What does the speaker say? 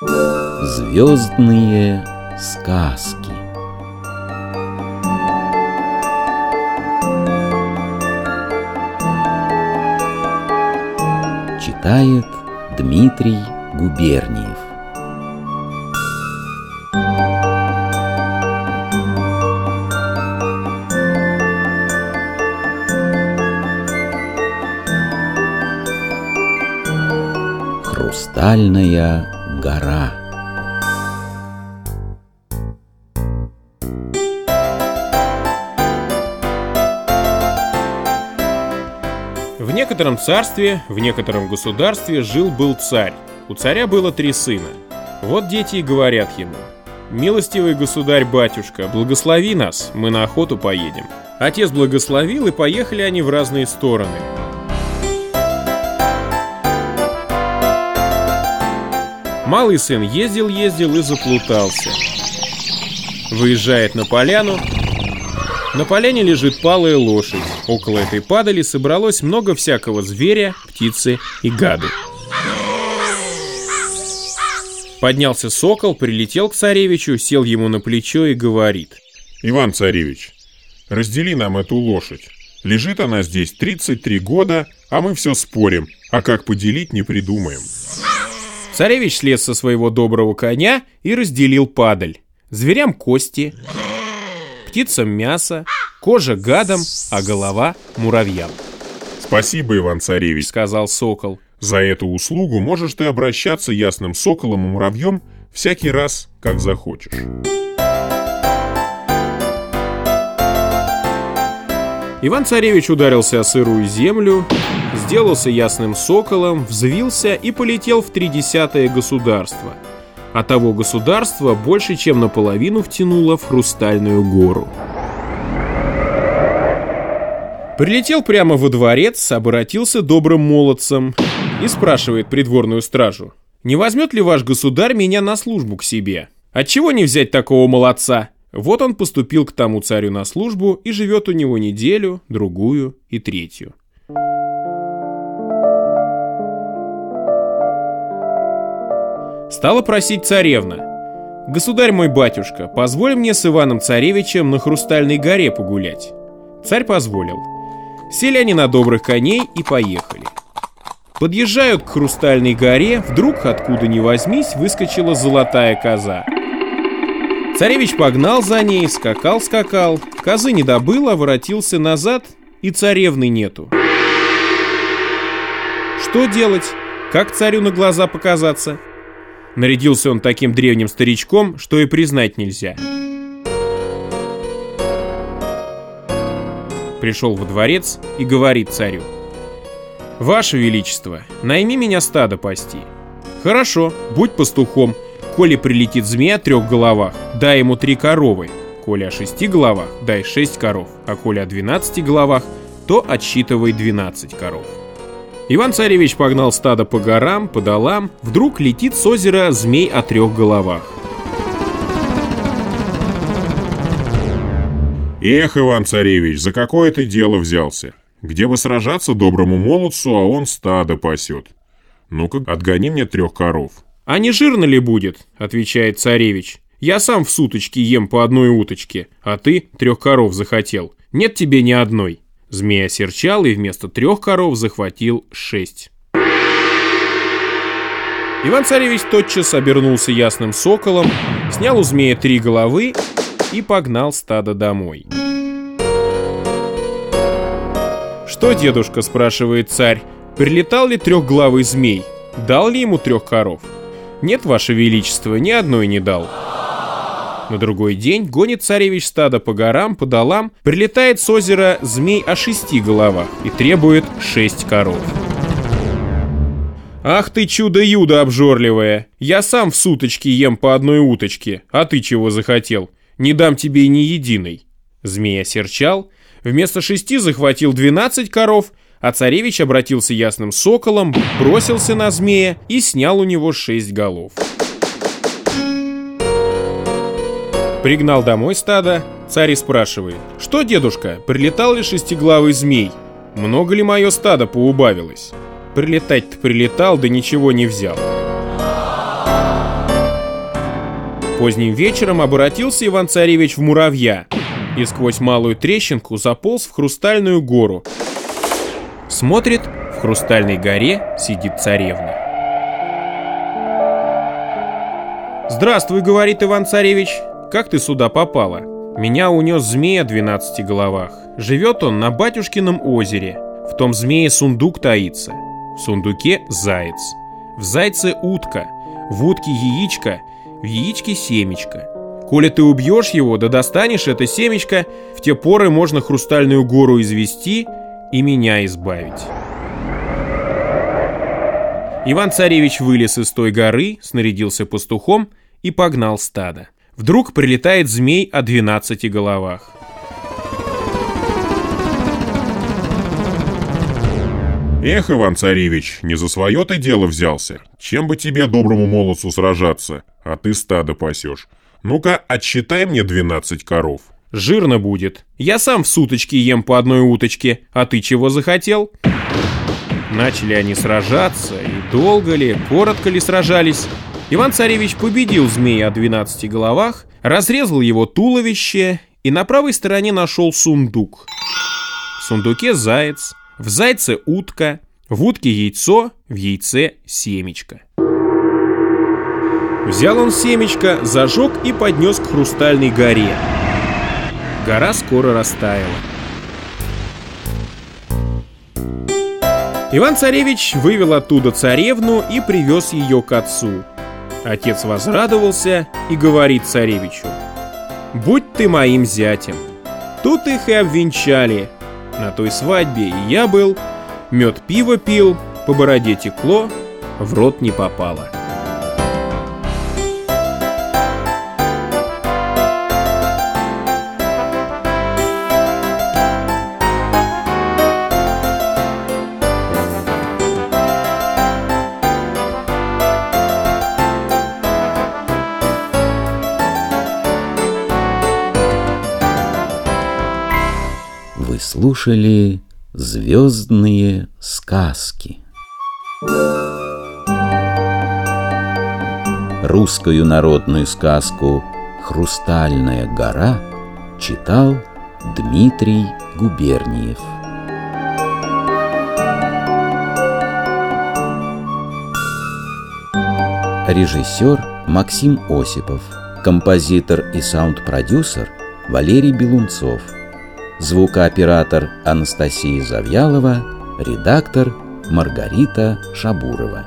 Звездные сказки. Читает Дмитрий Губерниев Хрустальная гора В некотором царстве, в некотором государстве жил-был царь. У царя было три сына. Вот дети и говорят ему. «Милостивый государь-батюшка, благослови нас, мы на охоту поедем». Отец благословил, и поехали они в разные стороны. Малый сын ездил-ездил и заплутался. Выезжает на поляну. На поляне лежит палая лошадь. Около этой падали собралось много всякого зверя, птицы и гады. Поднялся сокол, прилетел к царевичу, сел ему на плечо и говорит. Иван Царевич, раздели нам эту лошадь. Лежит она здесь 33 года, а мы все спорим, а как поделить не придумаем. Царевич слез со своего доброго коня и разделил падаль. Зверям кости, птицам мясо, кожа гадам, а голова муравьям, Спасибо, Иван Царевич. сказал сокол. За эту услугу можешь ты обращаться ясным соколом и муравьем всякий раз, как захочешь. Иван-царевич ударился о сырую землю, сделался ясным соколом, взвился и полетел в тридесятое государство. А того государства больше, чем наполовину втянуло в хрустальную гору. Прилетел прямо во дворец, обратился добрым молодцем и спрашивает придворную стражу. «Не возьмет ли ваш государь меня на службу к себе? Отчего не взять такого молодца?» Вот он поступил к тому царю на службу и живет у него неделю, другую и третью. Стала просить царевна. «Государь мой батюшка, позволь мне с Иваном Царевичем на Хрустальной горе погулять». Царь позволил. Сели они на добрых коней и поехали. Подъезжают к Хрустальной горе, вдруг, откуда ни возьмись, выскочила золотая коза. Царевич погнал за ней, скакал-скакал, козы не добыл, а воротился назад, и царевны нету. Что делать? Как царю на глаза показаться? Нарядился он таким древним старичком, что и признать нельзя. Пришел во дворец и говорит царю. «Ваше Величество, найми меня стадо пасти». «Хорошо, будь пастухом. Коли прилетит змея о трех головах, дай ему три коровы. Коли о шести головах, дай шесть коров. А коли о двенадцати головах, то отсчитывай двенадцать коров». Иван-царевич погнал стадо по горам, по долам. Вдруг летит с озера змей о трех головах. Эх, Иван Царевич, за какое ты дело взялся? Где бы сражаться доброму молодцу, а он стадо пасет. Ну-ка, отгони мне трех коров. «А не жирно ли будет?» — отвечает царевич. «Я сам в суточке ем по одной уточке, а ты трех коров захотел. Нет тебе ни одной». Змей осерчал и вместо трех коров захватил шесть. Иван-царевич тотчас обернулся ясным соколом, снял у змея три головы и погнал стадо домой. «Что, дедушка?» – спрашивает царь. «Прилетал ли трехглавый змей? Дал ли ему трех коров?» «Нет, ваше величество, ни одной не дал». На другой день гонит царевич стадо по горам, по долам, прилетает с озера змей о шести головах и требует шесть коров. «Ах ты чудо-юдо обжорливое! Я сам в суточке ем по одной уточке, а ты чего захотел? Не дам тебе ни единой!» Змей осерчал, вместо шести захватил двенадцать коров, а царевич обратился ясным соколом, бросился на змея и снял у него шесть голов. Пригнал домой стадо, царь спрашивает, «Что, дедушка, прилетал ли шестиглавый змей? Много ли мое стадо поубавилось?» Прилетать-то прилетал, да ничего не взял. Поздним вечером обратился Иван-Царевич в муравья и сквозь малую трещинку заполз в хрустальную гору. Смотрит, в хрустальной горе сидит царевна. «Здравствуй», — говорит Иван-Царевич, — «как ты сюда попала?» Меня унес змея о двенадцати головах. Живет он на батюшкином озере. В том змее сундук таится. В сундуке заяц. В зайце утка. В утке яичко. В яичке семечко. Коли ты убьешь его, да достанешь это семечко, в те поры можно хрустальную гору извести и меня избавить. Иван-царевич вылез из той горы, снарядился пастухом и погнал стадо. Вдруг прилетает змей о двенадцати головах. Эх, Иван-царевич, не за свое ты дело взялся. Чем бы тебе, доброму молодцу, сражаться, а ты стадо пасешь. Ну-ка, отсчитай мне 12 коров. Жирно будет. Я сам в суточке ем по одной уточке, а ты чего захотел? Начали они сражаться, и долго ли, коротко ли сражались. Иван-царевич победил змея о 12 головах, разрезал его туловище и на правой стороне нашел сундук. В сундуке заяц, в зайце утка, в утке яйцо, в яйце семечко. Взял он семечко, зажег и поднес к хрустальной горе. Гора скоро растаяла. Иван-царевич вывел оттуда царевну и привез ее к отцу. Отец возрадовался и говорит царевичу, «Будь ты моим зятем». Тут их и обвенчали. На той свадьбе и я был, мед пиво пил, по бороде текло, в рот не попало. Слушали «Звездные сказки». Русскую народную сказку «Хрустальная гора» читал Дмитрий Губерниев. Режиссер Максим Осипов, композитор и саунд-продюсер Валерий Белунцов – звукооператор Анастасия Завьялова, редактор Маргарита Шабурова.